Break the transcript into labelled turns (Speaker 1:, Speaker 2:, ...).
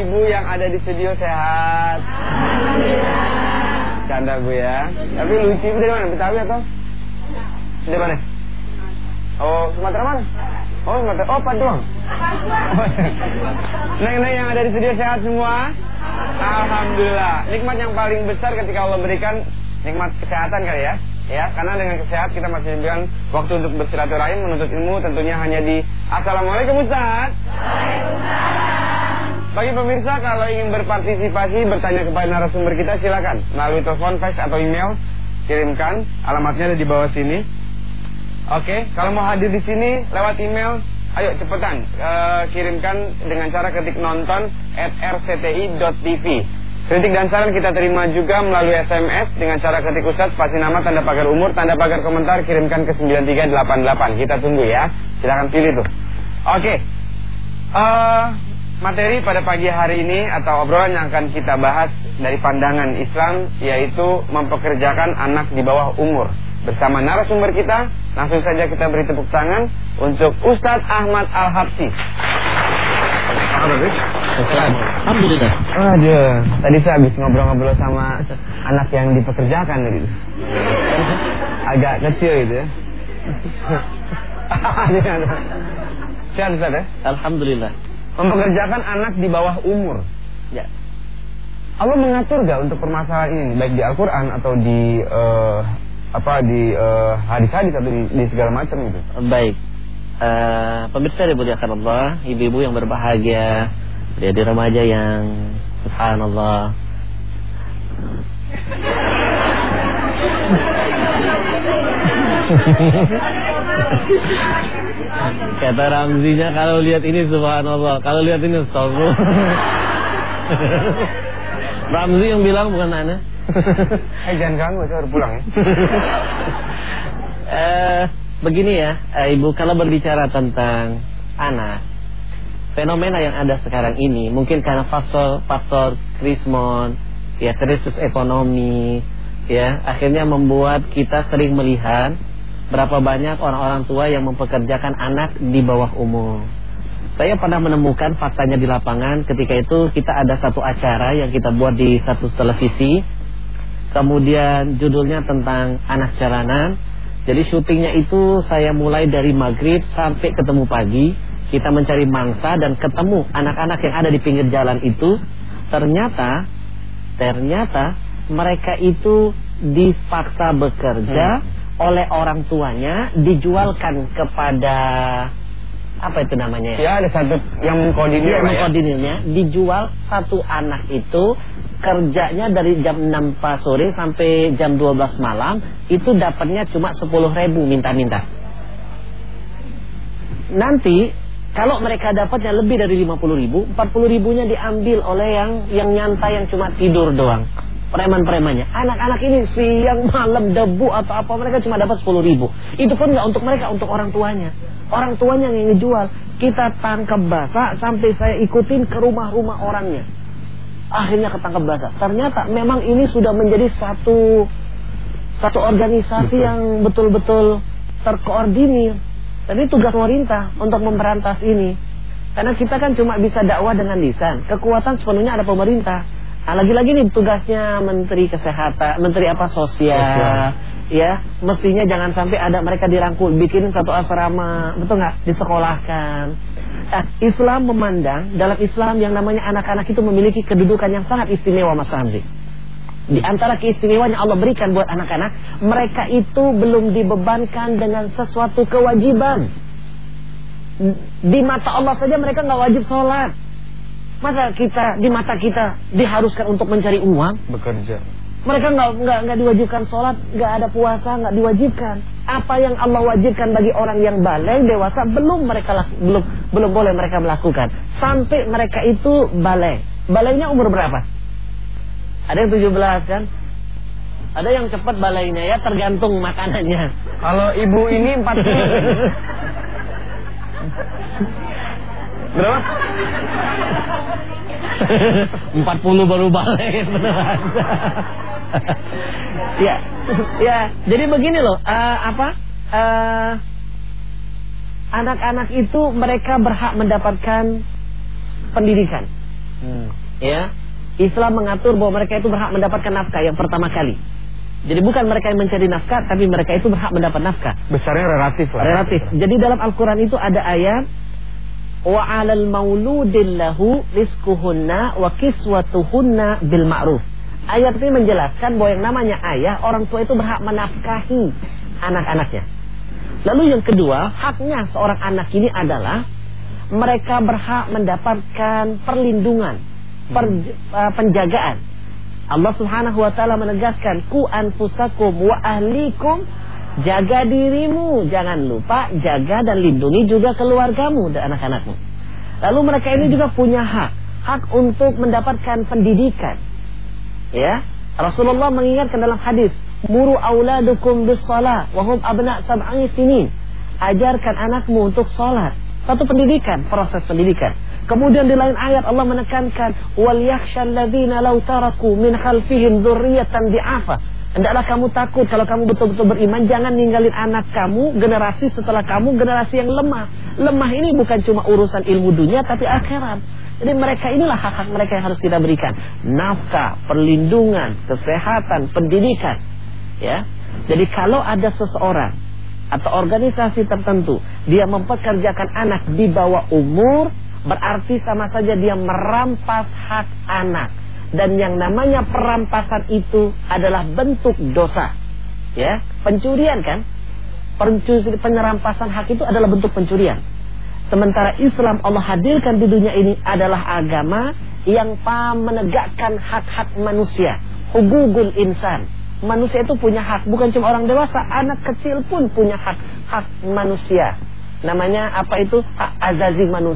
Speaker 1: Ibu yang ada di studio sehat. Canda Bu ya. Tapi lucu Ibu dari mana? Betawi atau? Dari mana? Oh, Sumatera mana? Oh, Sumatera. Oh, Paduang. Oh, Neng-neng yang ada di studio sehat semua? Alhamdulillah. Nikmat yang paling besar ketika Allah berikan nikmat kesehatan kali ya. Ya, karena dengan kesehatan kita masih diberikan waktu untuk bersilaturahim, menuntut ilmu tentunya hanya di Assalamualaikum Ustaz. Bagi pemirsa kalau ingin berpartisipasi bertanya kepada narasumber kita silakan melalui telepon, fax atau email kirimkan alamatnya ada di bawah sini. Oke, kalau mau hadir di sini lewat email, ayo cepetan eh, kirimkan dengan cara ketik nonton at rcti.tv. Kritik dan saran kita terima juga melalui SMS dengan cara ketik Ustadz, pasti nama, tanda pagar umur, tanda pagar komentar, kirimkan ke 9388. Kita tunggu ya. Silakan pilih tuh. Oke. Eh, materi pada pagi hari ini atau obrolan yang akan kita bahas dari pandangan Islam yaitu mempekerjakan anak di bawah umur. Bersama narasumber kita, langsung saja kita beri tepuk tangan untuk Ustadz Ahmad Al-Habsi.
Speaker 2: Alhamdulillah.
Speaker 1: Aduh, tadi saya habis ngobrol-ngobrol sama anak yang dipekerjakan tadi. Agak kecil gitu ya. Sehat Ustaz ya?
Speaker 2: Alhamdulillah.
Speaker 1: Mempekerjakan anak di bawah umur.
Speaker 2: Ya.
Speaker 1: Allah mengatur gak untuk permasalahan ini baik di Al-Qur'an atau di eh, apa di eh, hadis-hadis atau di, di segala macam itu?
Speaker 2: Baik. Eh, pemirsa dimuliakan Allah, ibu-ibu yang berbahagia, jadi remaja yang subhanallah. Kata Ramzinya kalau lihat ini subhanallah, kalau lihat ini astagfirullah. Ramzi yang bilang bukan Ana.
Speaker 1: Eh jangan ganggu, saya harus pulang ya.
Speaker 2: Eh, begini ya, eh, Ibu, kalau berbicara tentang anak, fenomena yang ada sekarang ini mungkin karena faktor faktor krismon, ya krisis ekonomi, ya akhirnya membuat kita sering melihat berapa banyak orang-orang tua yang mempekerjakan anak di bawah umur. Saya pernah menemukan faktanya di lapangan. Ketika itu kita ada satu acara yang kita buat di satu televisi. Kemudian judulnya tentang anak jalanan. Jadi syutingnya itu saya mulai dari maghrib sampai ketemu pagi. Kita mencari mangsa dan ketemu anak-anak yang ada di pinggir jalan itu. Ternyata Ternyata mereka itu dipaksa bekerja oleh orang tuanya Dijualkan kepada Apa itu namanya ya?
Speaker 1: Ya ada satu yang mengkoordinir lah ya.
Speaker 2: mengkoordinirnya dijual satu anak itu kerjanya dari jam 6 pas sore sampai jam 12 malam itu dapatnya cuma 10 ribu minta-minta. Nanti kalau mereka dapatnya lebih dari 50 ribu, 40 ribunya diambil oleh yang yang nyantai yang cuma tidur doang. Preman-premannya. Anak-anak ini siang malam debu atau apa mereka cuma dapat 10 ribu. Itu pun nggak untuk mereka, untuk orang tuanya. Orang tuanya yang ngejual. Kita tangkap basah sampai saya ikutin ke rumah-rumah orangnya. Akhirnya ketangkap basah. Ternyata memang ini sudah menjadi satu satu organisasi
Speaker 1: Betul.
Speaker 2: yang betul-betul terkoordinir. Ini tugas pemerintah untuk memberantas ini. Karena kita kan cuma bisa dakwah dengan lisan. Kekuatan sepenuhnya ada pemerintah. Nah, lagi-lagi nih tugasnya Menteri Kesehatan, Menteri apa? Sosial,
Speaker 1: Sosial.
Speaker 2: ya mestinya jangan sampai ada mereka dirangkul bikin satu asrama betul nggak? Disekolahkan. Nah, Islam memandang dalam Islam yang namanya anak-anak itu memiliki kedudukan yang sangat istimewa Mas Hamzi di antara keistimewaan yang Allah berikan buat anak-anak mereka itu belum dibebankan dengan sesuatu kewajiban. Di mata Allah saja mereka nggak wajib sholat masa kita di mata kita diharuskan untuk mencari uang
Speaker 1: Bekerja.
Speaker 2: mereka nggak nggak nggak diwajibkan sholat, nggak ada puasa, nggak diwajibkan. Apa yang Allah wajibkan bagi orang yang balik dewasa belum mereka belum belum boleh mereka melakukan sampai mereka itu balik. Baliknya umur berapa? Ada yang 17 kan? Ada yang cepat balainya ya tergantung makanannya.
Speaker 1: Kalau ibu ini 40 Berapa?
Speaker 2: 40 baru balik beneran. ya, ya. Jadi begini loh, eh, apa? eh, Anak-anak itu mereka berhak mendapatkan pendidikan. Hmm. Ya. Islam mengatur bahwa mereka itu berhak mendapatkan nafkah yang pertama kali. Jadi bukan mereka yang mencari nafkah, tapi mereka itu berhak mendapat nafkah.
Speaker 1: Besarnya relatif lah.
Speaker 2: Relatif. Jadi dalam Al-Quran itu ada ayat wa 'alal mauludillahu rizquhunna wa kiswatuhunna bil ma'ruf. Ayat ini menjelaskan bahwa yang namanya ayah, orang tua itu berhak menafkahi anak-anaknya. Lalu yang kedua, haknya seorang anak ini adalah mereka berhak mendapatkan perlindungan, per, uh, penjagaan. Allah Subhanahu wa taala menegaskan, "Ku anfusakum wa ahlikum" Jaga dirimu, jangan lupa jaga dan lindungi juga keluargamu dan anak-anakmu. Lalu mereka ini juga punya hak, hak untuk mendapatkan pendidikan. Ya, Rasulullah mengingatkan dalam hadis, "Muru auladukum bis shalah wa hum abna sab'i sinin." Ajarkan anakmu untuk salat. Satu pendidikan, proses pendidikan. Kemudian di lain ayat Allah menekankan, "Wal yakhshal ladzina law taraku min khalfihim dzurriyyatan di'afa." Hendaklah kamu takut kalau kamu betul-betul beriman. Jangan ninggalin anak kamu Generasi setelah kamu generasi yang lemah. Lemah ini bukan cuma urusan ilmu dunia Tapi akhirat. Jadi mereka inilah hak-hak mereka yang harus kita berikan. Nafkah, perlindungan, kesehatan, pendidikan. Ya, Jadi kalau ada seseorang Atau organisasi tertentu Dia mempekerjakan anak di bawah umur Berarti sama saja dia merampas hak anak dan yang namanya perampasan itu adalah bentuk dosa. Ya, pencurian kan? Pencuri, penyerampasan hak itu adalah bentuk pencurian. Sementara Islam Allah hadirkan di dunia ini adalah agama yang menegakkan hak-hak manusia. Hubugul insan. Manusia itu punya hak, bukan cuma orang dewasa, anak kecil pun punya hak, hak manusia. Namanya apa itu? Hak azazi manusia.